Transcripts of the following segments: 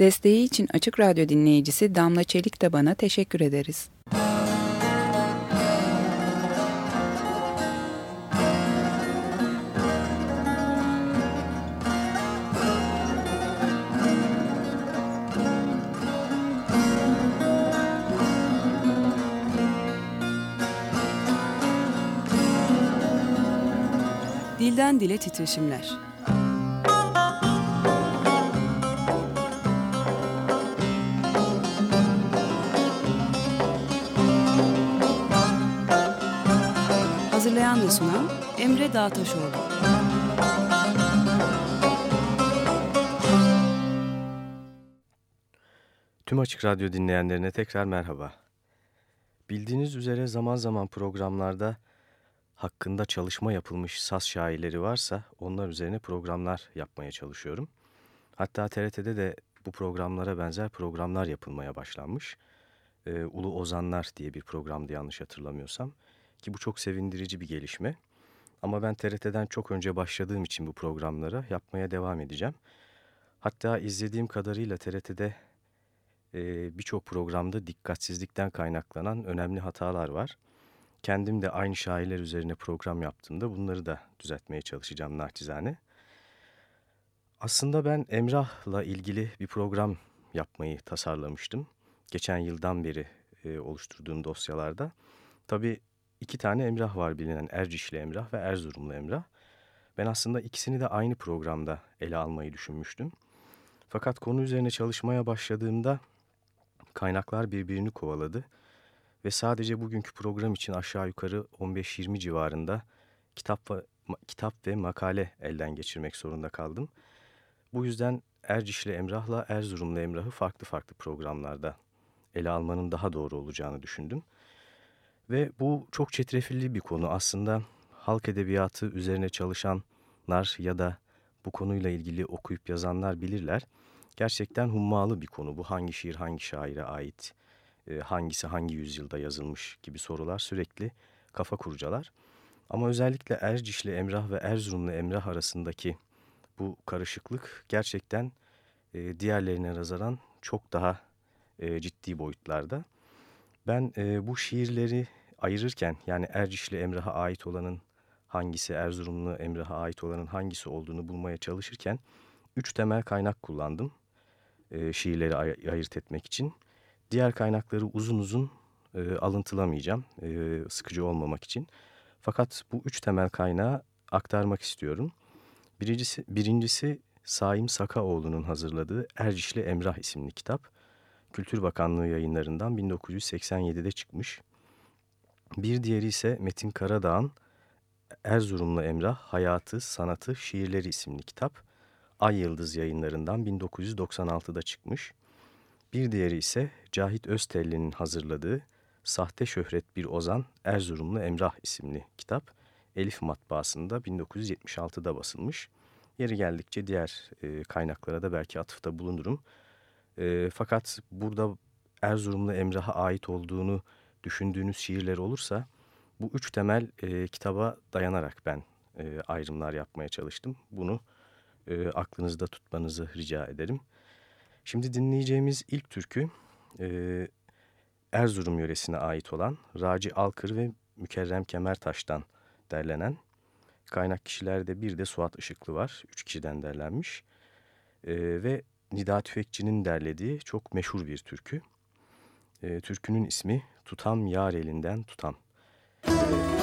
Desteği için Açık Radyo dinleyicisi Damla Çelik de bana teşekkür ederiz. Dilden Dile Titreşimler sunan Emre Dağtaşoğlu. Tüm Açık Radyo dinleyenlerine tekrar merhaba. Bildiğiniz üzere zaman zaman programlarda hakkında çalışma yapılmış saz şairleri varsa onlar üzerine programlar yapmaya çalışıyorum. Hatta TRT'de de bu programlara benzer programlar yapılmaya başlanmış. Ee, Ulu Ozanlar diye bir programdı yanlış hatırlamıyorsam. Ki bu çok sevindirici bir gelişme. Ama ben TRT'den çok önce başladığım için bu programlara yapmaya devam edeceğim. Hatta izlediğim kadarıyla TRT'de e, birçok programda dikkatsizlikten kaynaklanan önemli hatalar var. Kendim de aynı şairler üzerine program yaptığımda bunları da düzeltmeye çalışacağım naçizane. Aslında ben Emrah'la ilgili bir program yapmayı tasarlamıştım. Geçen yıldan beri e, oluşturduğum dosyalarda. Tabii iki tane Emrah var bilinen Ercişli Emrah ve Erzurumlu Emrah. Ben aslında ikisini de aynı programda ele almayı düşünmüştüm. Fakat konu üzerine çalışmaya başladığımda kaynaklar birbirini kovaladı ve sadece bugünkü program için aşağı yukarı 15-20 civarında kitap ve, kitap ve makale elden geçirmek zorunda kaldım. Bu yüzden Ercişli Emrah'la Erzurumlu Emrah'ı farklı farklı programlarda ele almanın daha doğru olacağını düşündüm. Ve bu çok çetrefilli bir konu. Aslında halk edebiyatı üzerine çalışanlar ya da bu konuyla ilgili okuyup yazanlar bilirler. Gerçekten hummalı bir konu. Bu hangi şiir hangi şaire ait, e, hangisi hangi yüzyılda yazılmış gibi sorular sürekli kafa kurcalar. Ama özellikle Ercişli Emrah ve Erzurumlu Emrah arasındaki bu karışıklık gerçekten e, diğerlerine nazaran çok daha e, ciddi boyutlarda. Ben e, bu şiirleri ayırırken yani Ercişli Emrah'a ait olanın hangisi, Erzurumlu Emrah'a ait olanın hangisi olduğunu bulmaya çalışırken üç temel kaynak kullandım e, şiirleri ay ayırt etmek için. Diğer kaynakları uzun uzun e, alıntılamayacağım e, sıkıcı olmamak için. Fakat bu üç temel kaynağı aktarmak istiyorum. Birincisi, birincisi Saim Sakaoğlu'nun hazırladığı Ercişli Emrah isimli kitap. Kültür Bakanlığı yayınlarından 1987'de çıkmış. Bir diğeri ise Metin Karadağ'ın Erzurumlu Emrah Hayatı, Sanatı, Şiirleri isimli kitap. Ay Yıldız yayınlarından 1996'da çıkmış. Bir diğeri ise Cahit Öztelli'nin hazırladığı Sahte Şöhret Bir Ozan Erzurumlu Emrah isimli kitap. Elif matbaasında 1976'da basılmış. Yeri geldikçe diğer e, kaynaklara da belki atıfta bulunurum. E, fakat burada Erzurumlu Emrah'a ait olduğunu düşündüğünüz şiirler olursa bu üç temel e, kitaba dayanarak ben e, ayrımlar yapmaya çalıştım. Bunu e, aklınızda tutmanızı rica ederim. Şimdi dinleyeceğimiz ilk türkü e, Erzurum yöresine ait olan Raci Alkır ve Mükerrem Kemertaş'tan derlenen kaynak kişilerde bir de Suat Işıklı var. Üç kişiden derlenmiş. E, ve Nida Tüfekçi'nin derlediği çok meşhur bir türkü. E, türkünün ismi Tutam Yar Elinden Tutam. E,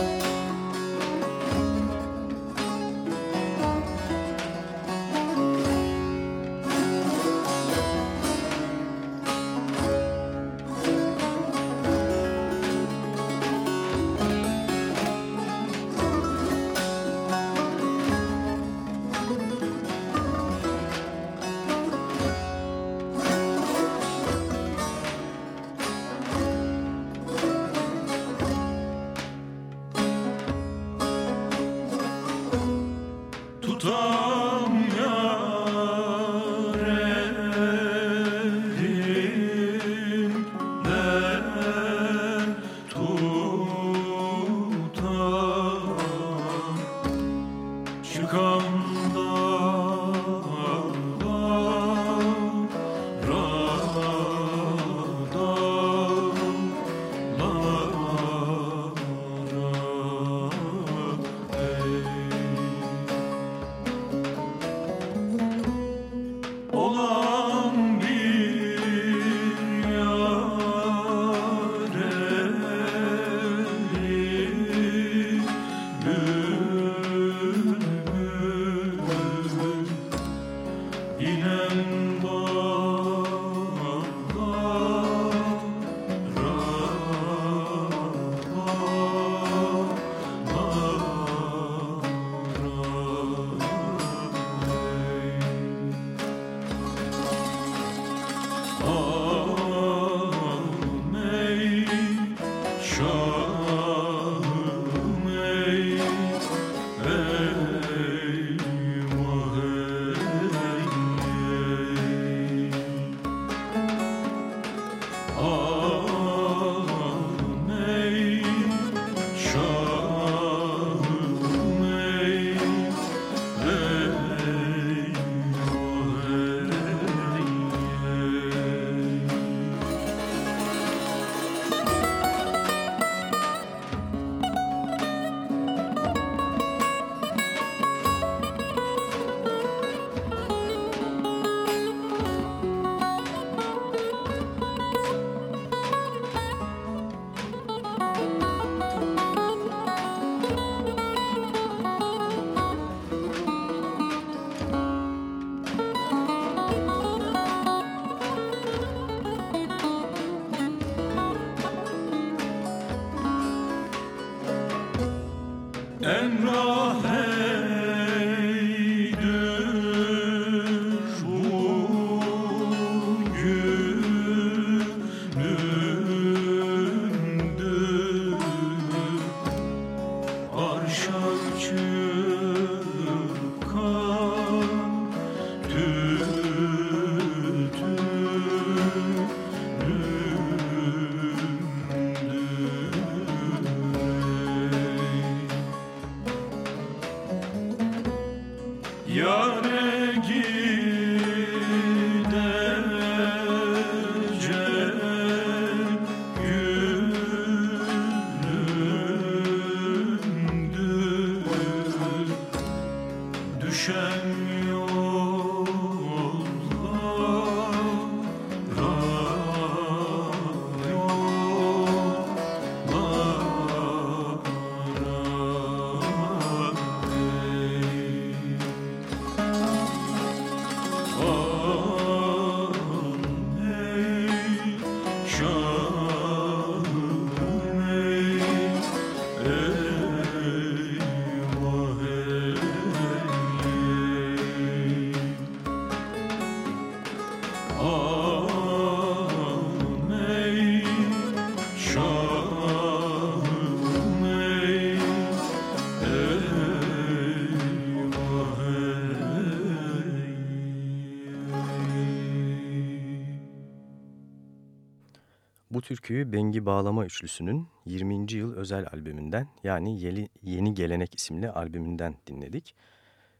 türküyü Bengi Bağlama Üçlüsü'nün 20. yıl özel albümünden yani Yeni, Yeni Gelenek isimli albümünden dinledik.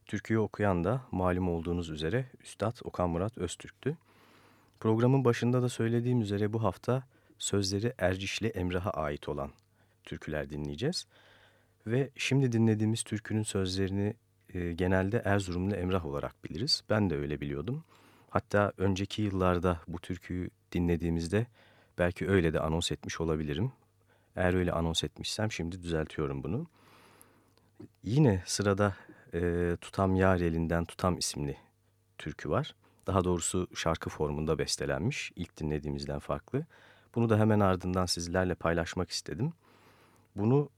Türküyü okuyan da malum olduğunuz üzere Üstad Okan Murat Öztürk'tü. Programın başında da söylediğim üzere bu hafta sözleri Ercişli Emrah'a ait olan türküler dinleyeceğiz. Ve şimdi dinlediğimiz türkünün sözlerini e, genelde Erzurumlu Emrah olarak biliriz. Ben de öyle biliyordum. Hatta önceki yıllarda bu türküyü dinlediğimizde Belki öyle de anons etmiş olabilirim. Eğer öyle anons etmişsem şimdi düzeltiyorum bunu. Yine sırada e, Tutam Yar Elinden Tutam isimli türkü var. Daha doğrusu şarkı formunda bestelenmiş. İlk dinlediğimizden farklı. Bunu da hemen ardından sizlerle paylaşmak istedim. Bunu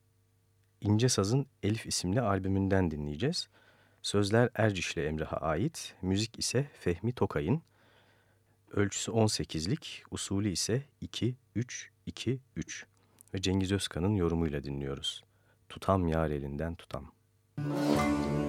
İnce Saz'ın Elif isimli albümünden dinleyeceğiz. Sözler Erciş'le Emrah'a ait, müzik ise Fehmi Tokay'ın. Ölçüsü 18'lik, usulü ise 2-3-2-3 ve Cengiz Özkan'ın yorumuyla dinliyoruz. Tutam yar elinden tutam. Müzik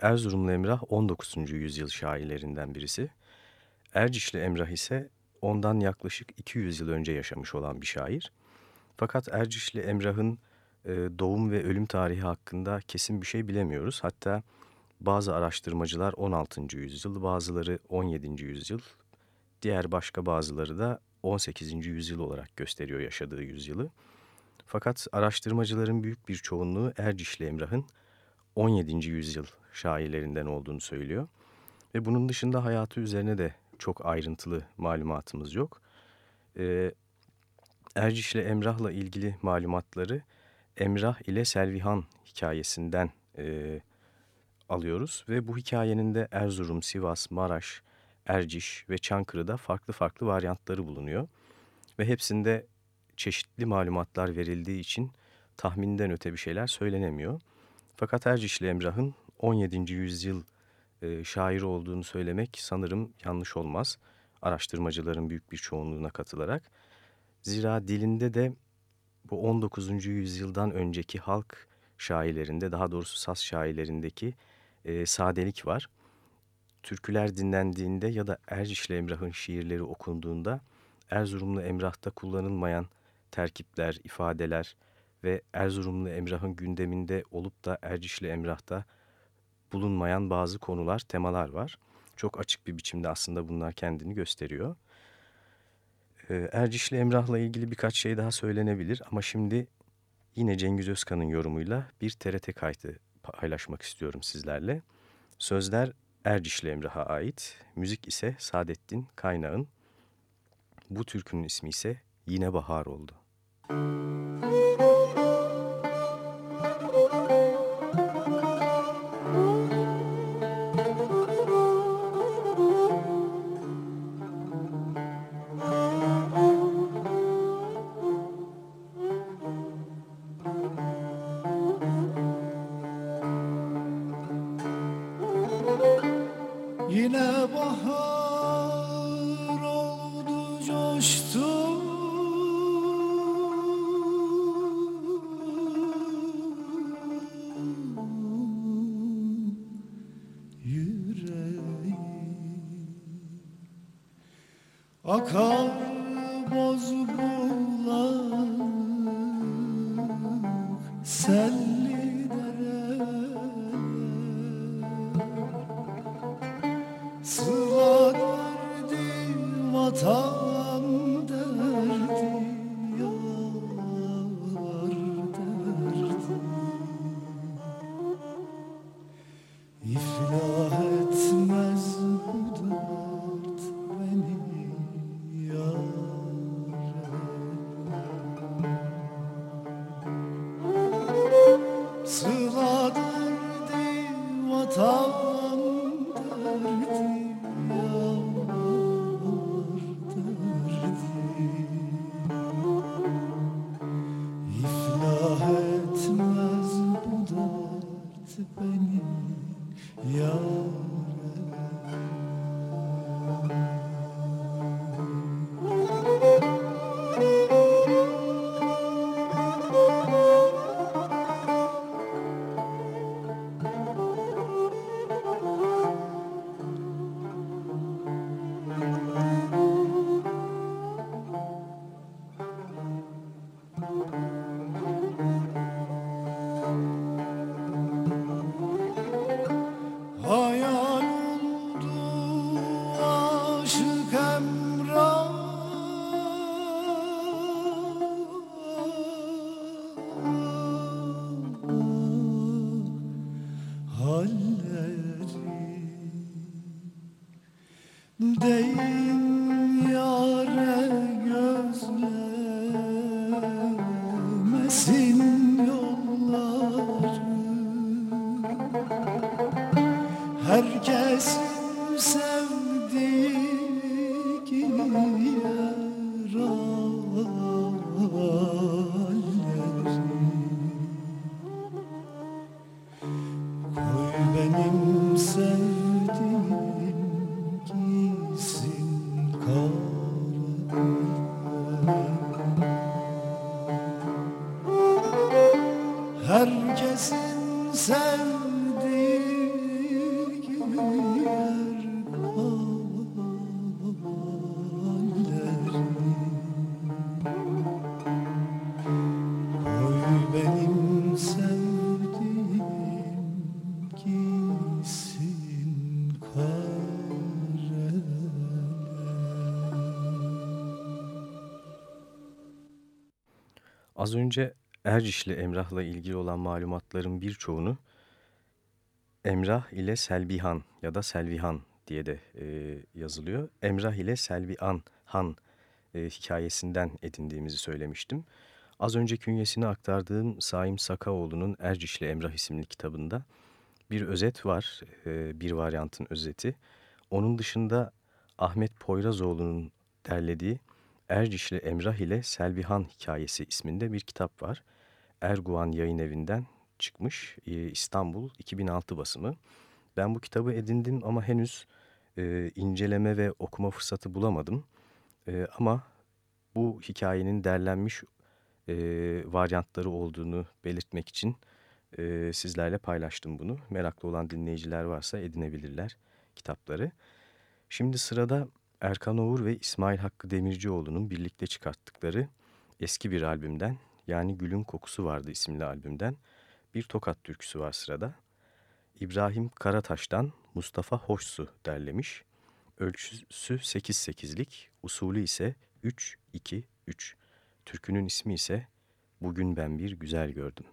Erzurumlu Emrah 19. yüzyıl şairlerinden birisi. Ercişli Emrah ise ondan yaklaşık 200 yıl önce yaşamış olan bir şair. Fakat Ercişli Emrah'ın e, doğum ve ölüm tarihi hakkında kesin bir şey bilemiyoruz. Hatta bazı araştırmacılar 16. yüzyıl, bazıları 17. yüzyıl, diğer başka bazıları da 18. yüzyıl olarak gösteriyor yaşadığı yüzyılı. Fakat araştırmacıların büyük bir çoğunluğu Ercişli Emrah'ın 17. yüzyıl şairlerinden olduğunu söylüyor. Ve bunun dışında hayatı üzerine de çok ayrıntılı malumatımız yok. Ee, Erciş ile Emrah'la ilgili malumatları Emrah ile Selvihan hikayesinden e, alıyoruz. Ve bu hikayenin de Erzurum, Sivas, Maraş, Erciş ve Çankırı'da farklı farklı varyantları bulunuyor. Ve hepsinde çeşitli malumatlar verildiği için tahminden öte bir şeyler söylenemiyor. Fakat Ercişli Emrah'ın 17. yüzyıl e, şairi olduğunu söylemek sanırım yanlış olmaz. Araştırmacıların büyük bir çoğunluğuna katılarak. Zira dilinde de bu 19. yüzyıldan önceki halk şairlerinde daha doğrusu saz şairlerindeki e, sadelik var. Türküler dinlendiğinde ya da Ercişli Emrah'ın şiirleri okunduğunda Erzurumlu Emrah'ta kullanılmayan terkipler, ifadeler, ve Erzurumlu Emrah'ın gündeminde olup da Ercişli Emrah'ta bulunmayan bazı konular, temalar var. Çok açık bir biçimde aslında bunlar kendini gösteriyor. Ee, Ercişli Emrah'la ilgili birkaç şey daha söylenebilir ama şimdi yine Cengiz Özkan'ın yorumuyla bir TRT kaydı paylaşmak istiyorum sizlerle. Sözler Ercişli Emrah'a ait, müzik ise Saadettin Kaynağ'ın. Bu türkünün ismi ise Yine Bahar oldu. Müzik hayal Az önce Erciş'le Emrah'la ilgili olan malumatların birçoğunu Emrah ile Selvihan ya da Selvihan diye de e, yazılıyor. Emrah ile Selvihan Han e, hikayesinden edindiğimizi söylemiştim. Az önce künyesini aktardığım Saim Sakaoğlu'nun Erciş'le Emrah isimli kitabında bir özet var, e, bir varyantın özeti. Onun dışında Ahmet Poyrazoğlu'nun derlediği Ercişli Emrah ile Selvihan Hikayesi isminde bir kitap var. Erguvan Yayın Evi'nden çıkmış e, İstanbul 2006 basımı. Ben bu kitabı edindim ama henüz e, inceleme ve okuma fırsatı bulamadım. E, ama bu hikayenin derlenmiş e, varyantları olduğunu belirtmek için e, sizlerle paylaştım bunu. Meraklı olan dinleyiciler varsa edinebilirler kitapları. Şimdi sırada Erkan Oğur ve İsmail Hakkı Demircioğlu'nun birlikte çıkarttıkları eski bir albümden yani Gülün Kokusu Vardı isimli albümden bir tokat türküsü var sırada. İbrahim Karataş'tan Mustafa Hoşsu derlemiş. Ölçüsü 8-8'lik, usulü ise 3-2-3. Türkünün ismi ise Bugün Ben Bir Güzel Gördüm.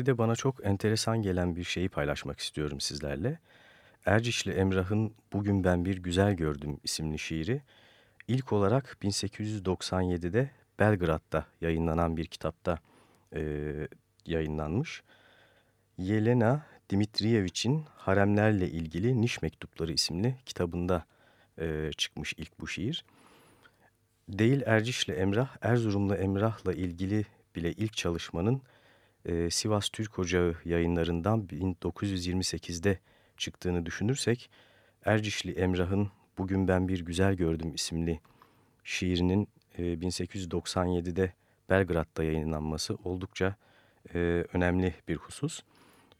Bir de bana çok enteresan gelen bir şeyi paylaşmak istiyorum sizlerle. Ercişli Emrah'ın Bugün Ben Bir Güzel Gördüm isimli şiiri ilk olarak 1897'de Belgrad'da yayınlanan bir kitapta e, yayınlanmış. Yelena Dimitriyevich'in Haremlerle ilgili Niş Mektupları isimli kitabında e, çıkmış ilk bu şiir. Değil Erciş'le Emrah, Erzurum'la Emrah'la ilgili bile ilk çalışmanın e, Sivas Türk Ocağı yayınlarından 1928'de çıktığını düşünürsek, Ercişli Emrah'ın Bugün Ben Bir Güzel Gördüm isimli şiirinin e, 1897'de Belgrad'da yayınlanması oldukça e, önemli bir husus.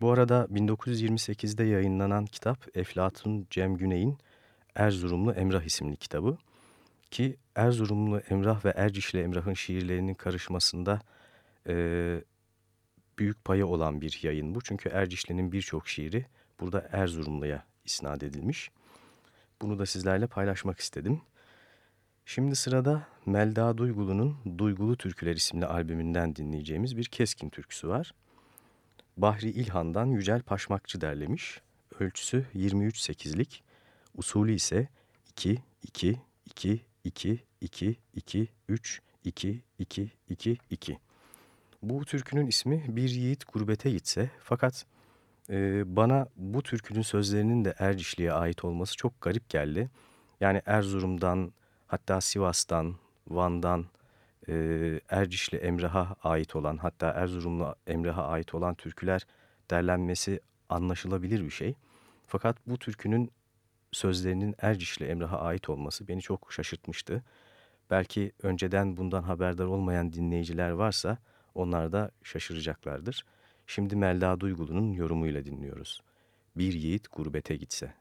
Bu arada 1928'de yayınlanan kitap Eflatun Cem Güney'in Erzurumlu Emrah isimli kitabı ki Erzurumlu Emrah ve Ercişli Emrah'ın şiirlerinin karışmasında e, büyük payı olan bir yayın bu. Çünkü Ercişli'nin birçok şiiri burada Erzurumlu'ya isnat edilmiş. Bunu da sizlerle paylaşmak istedim. Şimdi sırada Melda Duygulu'nun Duygulu Türküler isimli albümünden dinleyeceğimiz bir keskin türküsü var. Bahri İlhan'dan Yücel Paşmakçı derlemiş. Ölçüsü 23-8'lik, usulü ise 2-2-2-2-2-2-2-3-2-2-2-2-2. Bu türkünün ismi Bir Yiğit Gurbete Gitse fakat e, bana bu türkünün sözlerinin de Ercişli'ye ait olması çok garip geldi. Yani Erzurum'dan hatta Sivas'tan, Van'dan, e, Ercişli Emrah'a ait olan hatta Erzurumlu Emrah'a ait olan türküler derlenmesi anlaşılabilir bir şey. Fakat bu türkünün sözlerinin Ercişli Emrah'a ait olması beni çok şaşırtmıştı. Belki önceden bundan haberdar olmayan dinleyiciler varsa onlar da şaşıracaklardır. Şimdi Melda Duygulu'nun yorumuyla dinliyoruz. Bir yiğit gurbete gitse.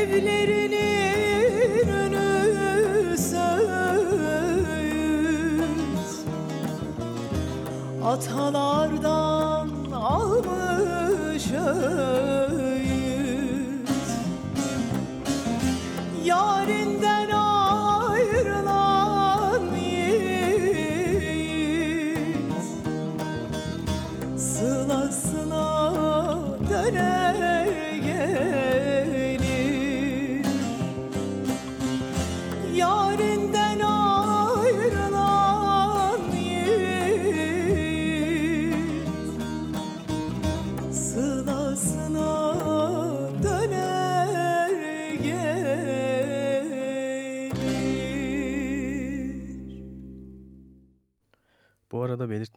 evlerinin önü söz Atalardan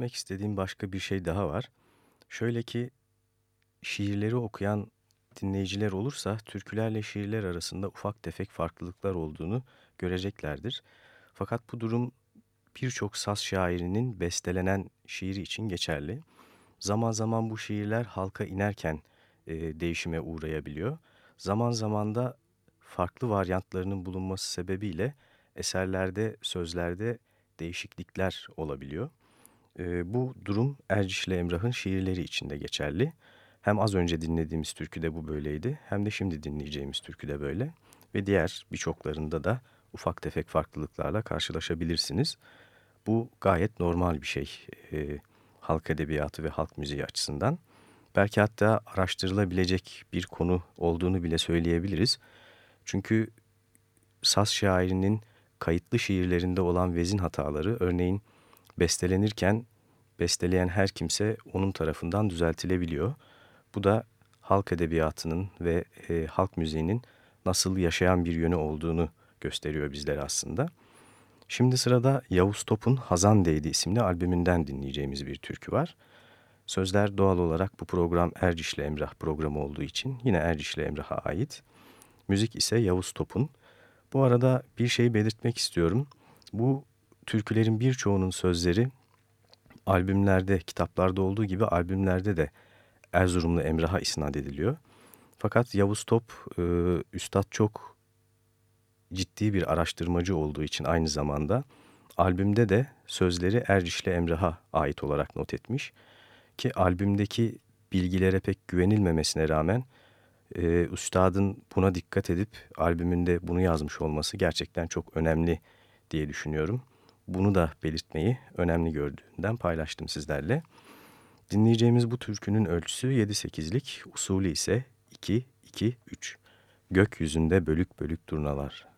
belirtmek istediğim başka bir şey daha var. Şöyle ki şiirleri okuyan dinleyiciler olursa türkülerle şiirler arasında ufak tefek farklılıklar olduğunu göreceklerdir. Fakat bu durum birçok saz şairinin bestelenen şiiri için geçerli. Zaman zaman bu şiirler halka inerken e, değişime uğrayabiliyor. Zaman zaman da farklı varyantlarının bulunması sebebiyle eserlerde, sözlerde değişiklikler olabiliyor. E, bu durum Erciş ile Emrah'ın şiirleri içinde geçerli. Hem az önce dinlediğimiz türküde bu böyleydi hem de şimdi dinleyeceğimiz türküde böyle. Ve diğer birçoklarında da ufak tefek farklılıklarla karşılaşabilirsiniz. Bu gayet normal bir şey e, halk edebiyatı ve halk müziği açısından. Belki hatta araştırılabilecek bir konu olduğunu bile söyleyebiliriz. Çünkü saz şairinin kayıtlı şiirlerinde olan vezin hataları örneğin bestelenirken besteleyen her kimse onun tarafından düzeltilebiliyor. Bu da halk edebiyatının ve e, halk müziğinin nasıl yaşayan bir yönü olduğunu gösteriyor bizlere aslında. Şimdi sırada Yavuz Top'un Hazan Değdi isimli albümünden dinleyeceğimiz bir türkü var. Sözler doğal olarak bu program Erciş'le Emrah programı olduğu için yine Erciş'le Emrah'a ait. Müzik ise Yavuz Top'un. Bu arada bir şey belirtmek istiyorum. Bu türkülerin birçoğunun sözleri albümlerde, kitaplarda olduğu gibi albümlerde de Erzurumlu Emrah'a isnat ediliyor. Fakat Yavuz Top, e, Üstad çok ciddi bir araştırmacı olduğu için aynı zamanda albümde de sözleri Erciş'le Emrah'a ait olarak not etmiş. Ki albümdeki bilgilere pek güvenilmemesine rağmen e, Üstad'ın buna dikkat edip albümünde bunu yazmış olması gerçekten çok önemli diye düşünüyorum. Bunu da belirtmeyi önemli gördüğümden paylaştım sizlerle. Dinleyeceğimiz bu türkünün ölçüsü 7-8'lik, usulü ise 2-2-3. Gökyüzünde bölük bölük durnalar.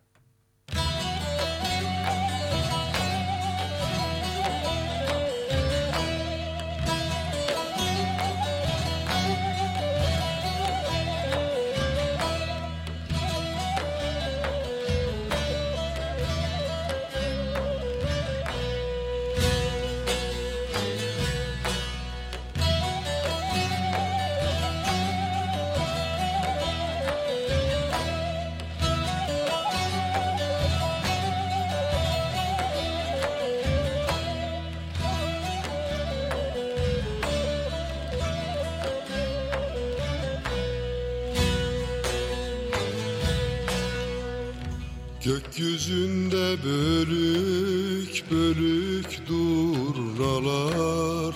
Gökyüzünde bölük bölük durnalar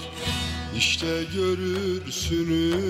İşte görürsünüz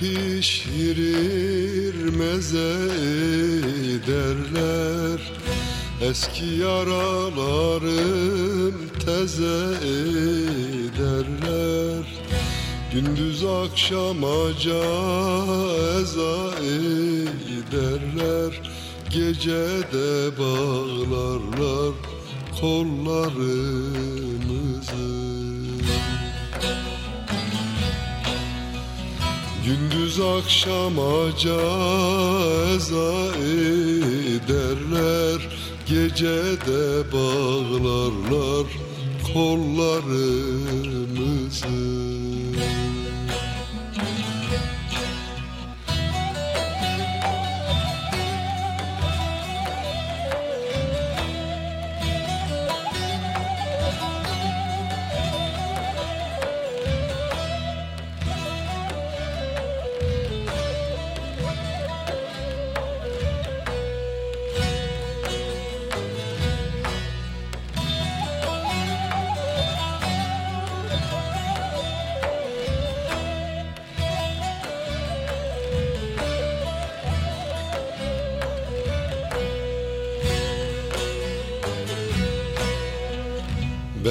pişirir meze ederler Eski yaralarım teze ederler Gündüz akşam aca eza ederler Gecede bağlarlar kollarımızı Gündüz akşam aca eza ederler Gecede bağlarlar kollarımızı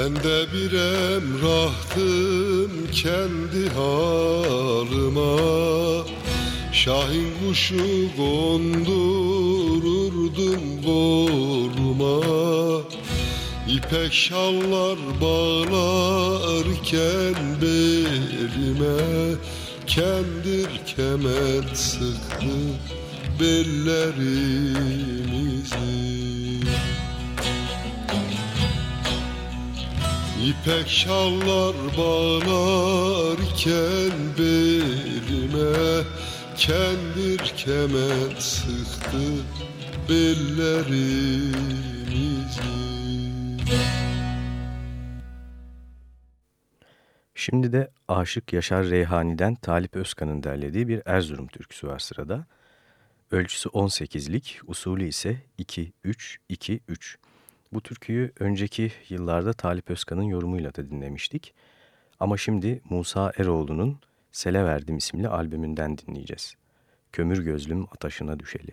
Ben de bir emrahtım kendi halıma. Şahin kuşu kondururdum koluma İpek şallar bağlarken belime. Kendir kemer sıktı bellerimizi İpek şallar bağlarken belime Kendir kemer sıktı bellerimizi Şimdi de Aşık Yaşar Reyhani'den Talip Özkan'ın derlediği bir Erzurum türküsü var sırada. Ölçüsü 18'lik, usulü ise 2-3-2-3. Bu türküyü önceki yıllarda Talip Özkan'ın yorumuyla da dinlemiştik. Ama şimdi Musa Eroğlu'nun Sele Verdim isimli albümünden dinleyeceğiz. Kömür gözlüm ataşına düşeli.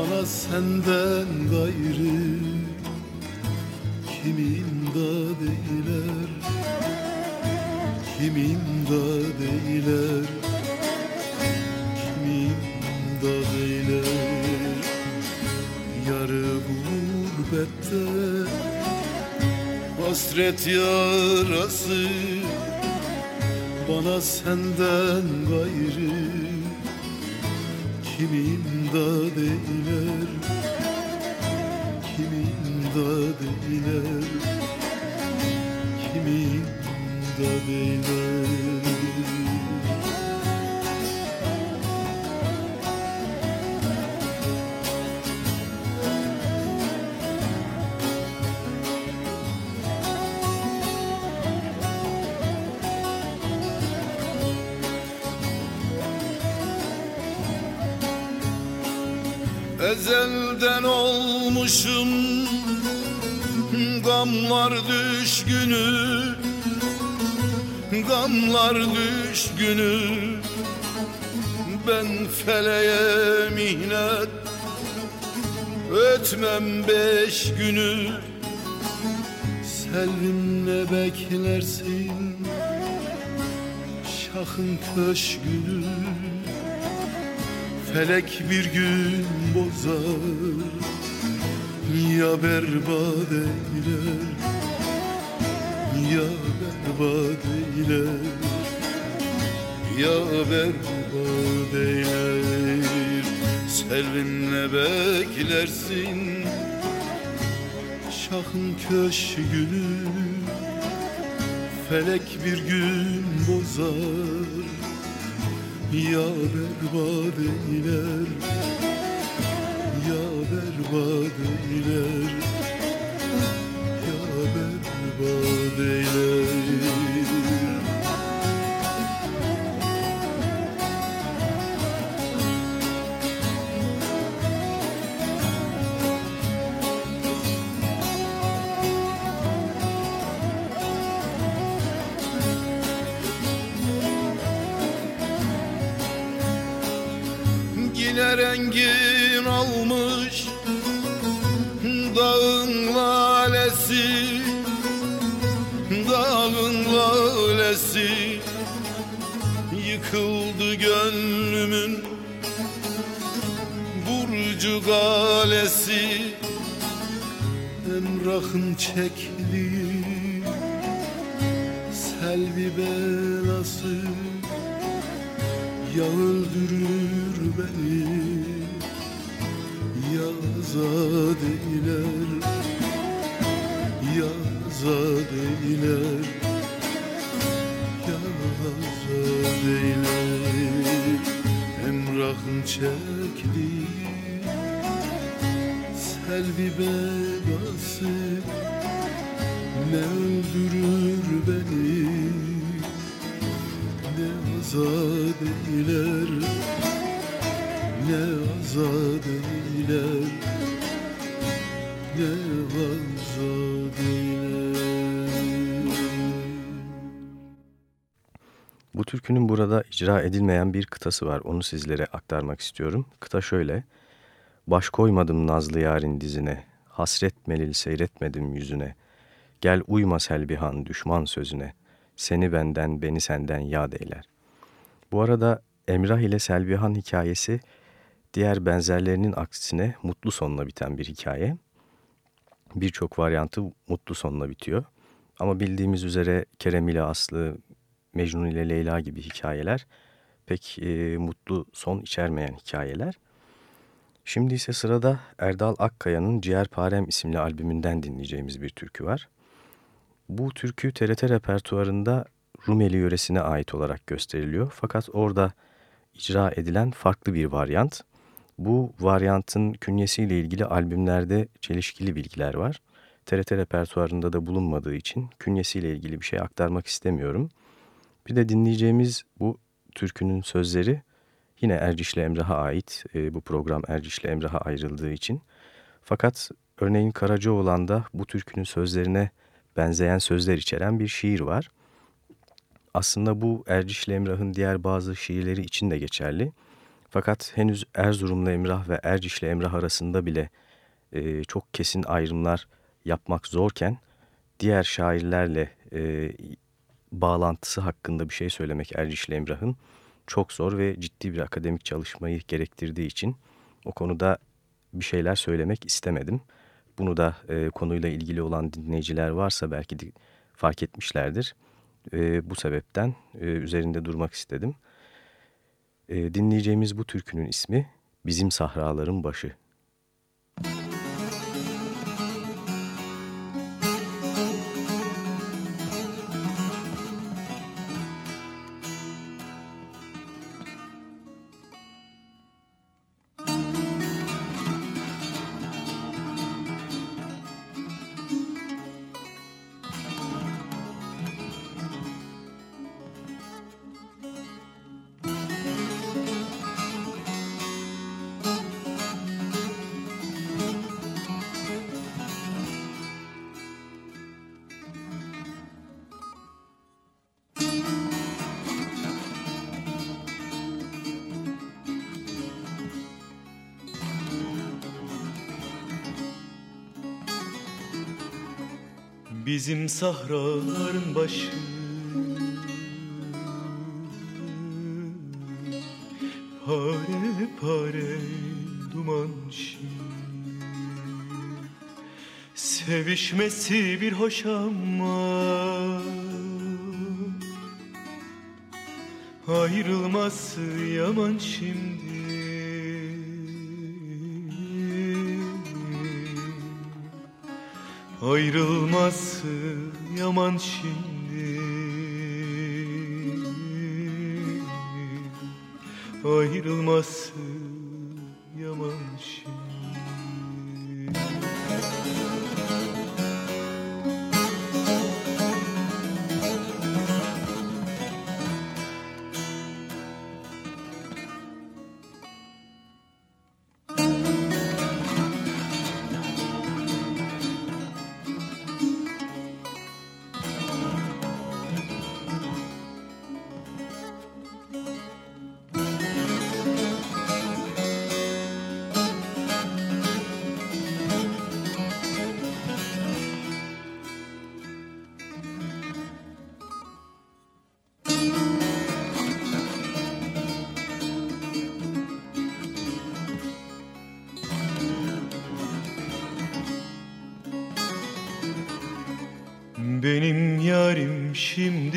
Bana senden gayrı Kimin da değiller? Kimin da değiller? Kimin da değiller? Yarı gurbette Hasret yarası Bana senden gayrı Kimin da değiller? Kimin da değiller? Kimin da değiller Gamlar düşgünü Ben feleğe mihnet Etmem beş günü Selvimle beklersin. Şahın köşkünü Felek bir gün bozar. Ya berbat eyler Ya berbat eyler Ya berbat eyler. Selvimle beklersin. Şahın köşkünü Felek bir gün bozar. Ya berbat eyler. Ya berbat eyler eyler Emrahın çektiği Selvi belası Ya öldürür beni Ya azad eyler Ya azad eyler Ya azad eyler. Emrahın çektiği Selvi belası Bu türkünün burada icra edilmeyen bir kıtası var. Onu sizlere aktarmak istiyorum. Kıta şöyle. Baş koymadım nazlı yarın dizine. Hasret melil seyretmedim yüzüne. Gel uyma selbihan düşman sözüne. Seni benden beni senden yad eyler. Bu arada Emrah ile Selvihan hikayesi diğer benzerlerinin aksine mutlu sonla biten bir hikaye. Birçok varyantı mutlu sonla bitiyor. Ama bildiğimiz üzere Kerem ile Aslı, Mecnun ile Leyla gibi hikayeler pek e, mutlu son içermeyen hikayeler. Şimdi ise sırada Erdal Akkaya'nın Ciğerparem isimli albümünden dinleyeceğimiz bir türkü var. Bu türkü TRT repertuarında Rumeli yöresine ait olarak gösteriliyor. Fakat orada icra edilen farklı bir varyant. Bu varyantın künyesiyle ilgili albümlerde çelişkili bilgiler var. TRT repertuarında da bulunmadığı için künyesiyle ilgili bir şey aktarmak istemiyorum. Bir de dinleyeceğimiz bu türkünün sözleri yine Erciş'le Emrah'a ait. E, bu program Erciş'le Emrah'a ayrıldığı için. Fakat örneğin Karacaoğlan'da bu türkünün sözlerine benzeyen sözler içeren bir şiir var. Aslında bu Erciş'le Emrah'ın diğer bazı şiirleri için de geçerli. Fakat henüz Erzurum'la Emrah ve Erciş'le Emrah arasında bile e, çok kesin ayrımlar yapmak zorken diğer şairlerle e, bağlantısı hakkında bir şey söylemek Erciş'le Emrah'ın çok zor ve ciddi bir akademik çalışmayı gerektirdiği için o konuda bir şeyler söylemek istemedim. Bunu da e, konuyla ilgili olan dinleyiciler varsa belki de fark etmişlerdir. E, bu sebepten e, üzerinde durmak istedim. E, dinleyeceğimiz bu türkünün ismi Bizim Sahraların Başı. Bizim sahraların başı. Pare pare duman şimdi Sevişmesi bir hoş ama. Ayrılması yaman şimdi Ayrılması yaman şimdi. Ayrılması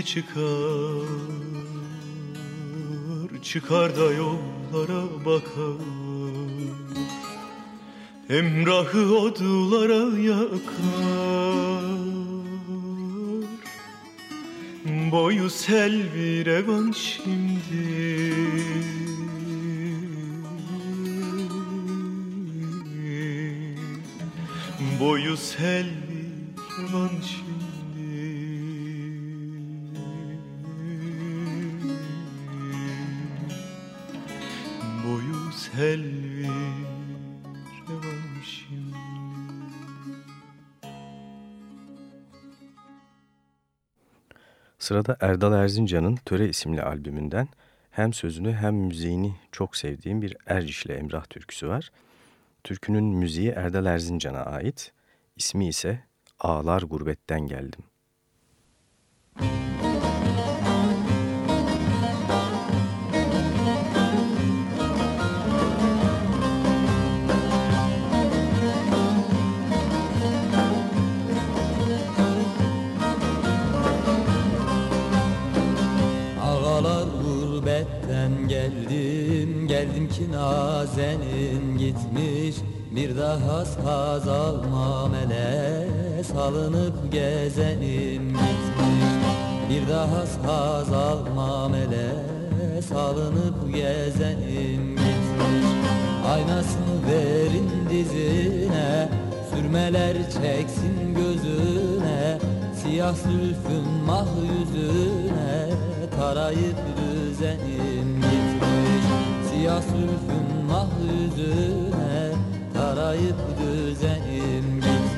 çıkar. Çıkar da yollara bakar. Emrahı odlara yakar. Boyu sel bir evan şimdi. Boyu sel Sırada Erdal Erzincan'ın Töre isimli albümünden hem sözünü hem müziğini çok sevdiğim bir Ercişli Emrah türküsü var. Türkünün müziği Erdal Erzincan'a ait, ismi ise Ağlar Gurbetten Geldim. Geldim Geldim ki nazenin gitmiş Bir daha saz almam ele Salınıp gezenim gitmiş. Bir daha saz almam ele Salınıp gezenim gitmiş. Aynasını verin dizine Sürmeler çeksin gözüne. Siyah zülfün mah yüzüne Tarayıp düzenim Siyah zülfün mah yüzüne Tarayıp düzenim gitmiş.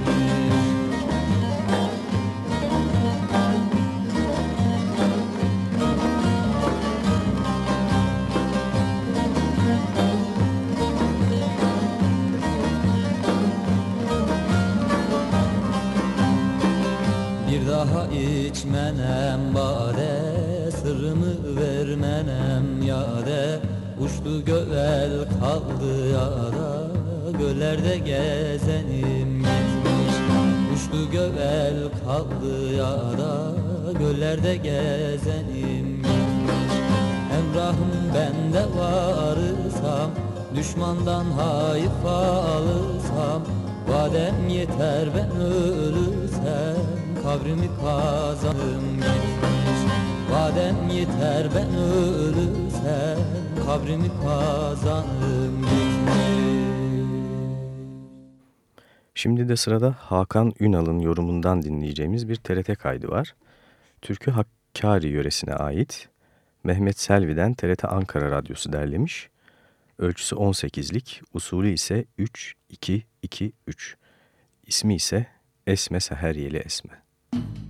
Bir daha içmenem bade Sırrımı vermenem yade Uçtu gövel kaldı yada Göllerde gezenim gitmiş Uçtu gövel kaldı yada Göllerde gezenim gitmiş Emrahım bende varırsam Düşmandan hayıf alırsam Vadem yeter ben ölürsem Kabrimi kazanım gitmiş Vadem yeter ben ölürsem Kabrimi kazanım Şimdi de sırada Hakan Ünal'ın yorumundan dinleyeceğimiz bir TRT kaydı var. Türkü Hakkari yöresine ait. Mehmet Selvi'den TRT Ankara Radyosu derlemiş. Ölçüsü 18'lik, usulü ise 3-2-2-3. İsmi ise Esme Seheryeli Esme. Esme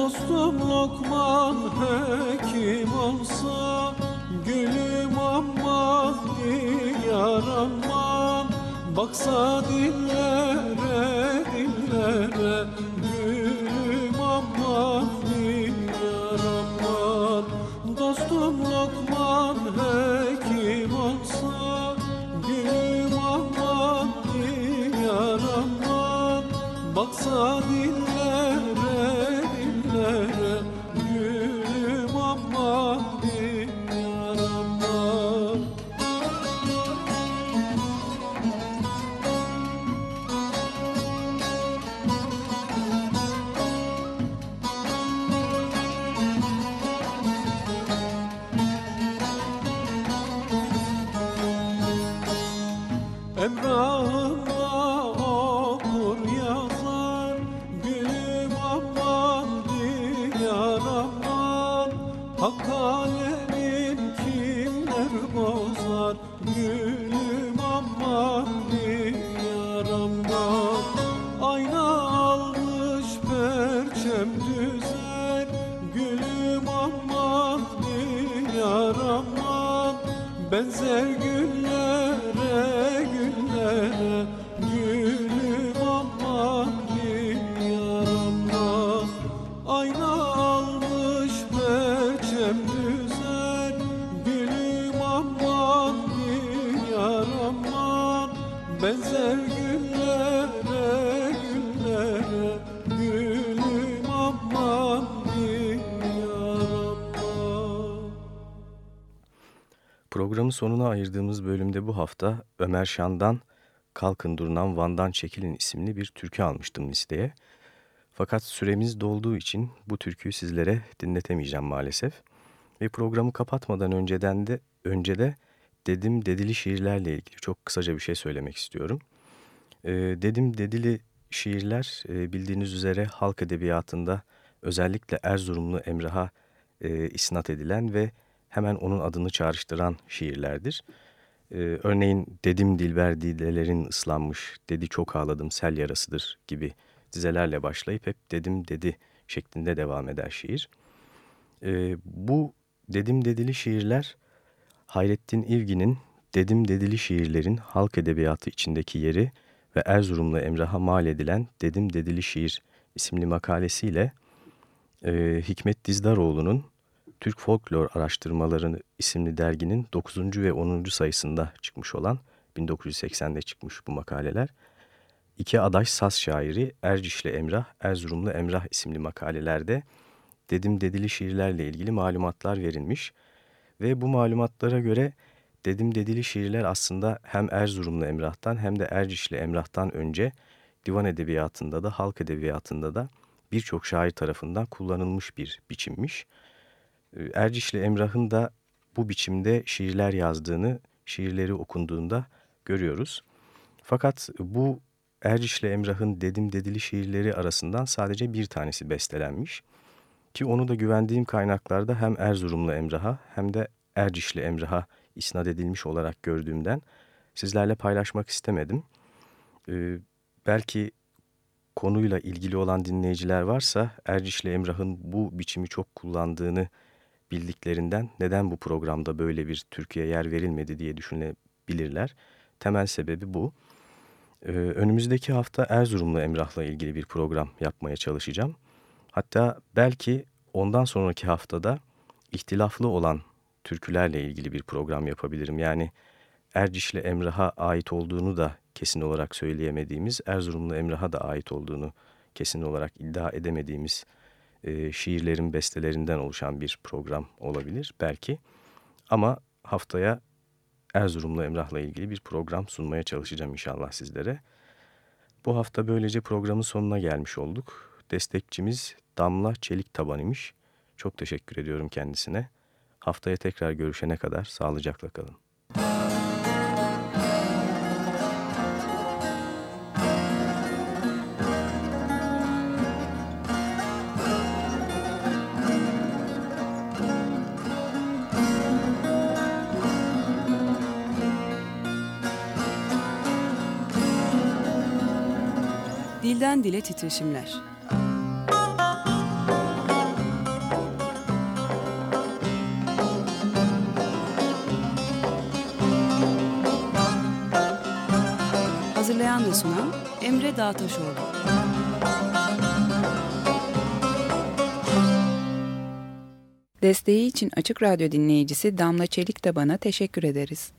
Dostum Lokman hekim olsa Gülüm aman diyar aman. Baksa dillere dillere Gülüm aman diyar aman. Dostum Lokman hekim olsa Gülüm aman diyar aman. Baksa dillere Programın sonuna ayırdığımız bölümde bu hafta Ömer Şan'dan Kalkın Durnan Van'dan Çekilin isimli bir türkü almıştım listeye. Fakat süremiz dolduğu için bu türküyü sizlere dinletemeyeceğim maalesef. Ve programı kapatmadan önceden de önce de dedim dedili şiirlerle ilgili çok kısaca bir şey söylemek istiyorum. Ee, dedim dedili şiirler e, bildiğiniz üzere halk edebiyatında özellikle Erzurumlu Emrah'a e, isnat edilen ve hemen onun adını çağrıştıran şiirlerdir. Ee, örneğin Dedim Dilber Didelerin ıslanmış, Dedi Çok Ağladım Sel Yarasıdır gibi dizelerle başlayıp hep Dedim Dedi şeklinde devam eder şiir. Ee, bu Dedim Dedili şiirler Hayrettin İlgi'nin Dedim Dedili şiirlerin halk edebiyatı içindeki yeri ve Erzurumlu Emrah'a mal edilen Dedim Dedili Şiir isimli makalesiyle e, Hikmet Dizdaroğlu'nun Türk Folklor Araştırmaları isimli derginin 9. ve 10. sayısında çıkmış olan 1980'de çıkmış bu makaleler. İki adaş saz şairi Ercişli Emrah, Erzurumlu Emrah isimli makalelerde Dedim Dedili şiirlerle ilgili malumatlar verilmiş ve bu malumatlara göre Dedim Dedili şiirler aslında hem Erzurumlu Emrah'tan hem de Ercişli Emrah'tan önce divan edebiyatında da halk edebiyatında da birçok şair tarafından kullanılmış bir biçimmiş. Ee, Ercişli Emrah'ın da bu biçimde şiirler yazdığını, şiirleri okunduğunda görüyoruz. Fakat bu Ercişli Emrah'ın Dedim Dedili şiirleri arasından sadece bir tanesi bestelenmiş. Ki onu da güvendiğim kaynaklarda hem Erzurumlu Emrah'a hem de Ercişli Emrah'a isnat edilmiş olarak gördüğümden sizlerle paylaşmak istemedim. Ee, belki konuyla ilgili olan dinleyiciler varsa Ercişli Emrah'ın bu biçimi çok kullandığını bildiklerinden neden bu programda böyle bir Türkiye yer verilmedi diye düşünebilirler. Temel sebebi bu. Ee, önümüzdeki hafta Erzurumlu Emrah'la ilgili bir program yapmaya çalışacağım. Hatta belki ondan sonraki haftada ihtilaflı olan türkülerle ilgili bir program yapabilirim. Yani Ercişli Emrah'a ait olduğunu da kesin olarak söyleyemediğimiz, Erzurumlu Emrah'a da ait olduğunu kesin olarak iddia edemediğimiz e, şiirlerin bestelerinden oluşan bir program olabilir belki. Ama haftaya Erzurumlu Emrah'la ilgili bir program sunmaya çalışacağım inşallah sizlere. Bu hafta böylece programın sonuna gelmiş olduk. Destekçimiz Damla Çelik Taban imiş. Çok teşekkür ediyorum kendisine. Haftaya tekrar görüşene kadar sağlıcakla kalın. Dilden Dile Titreşimler Hazırlayan ve sunan Emre Dağtaşoğlu. Desteği için Açık Radyo dinleyicisi Damla Çelik Taban'a teşekkür ederiz.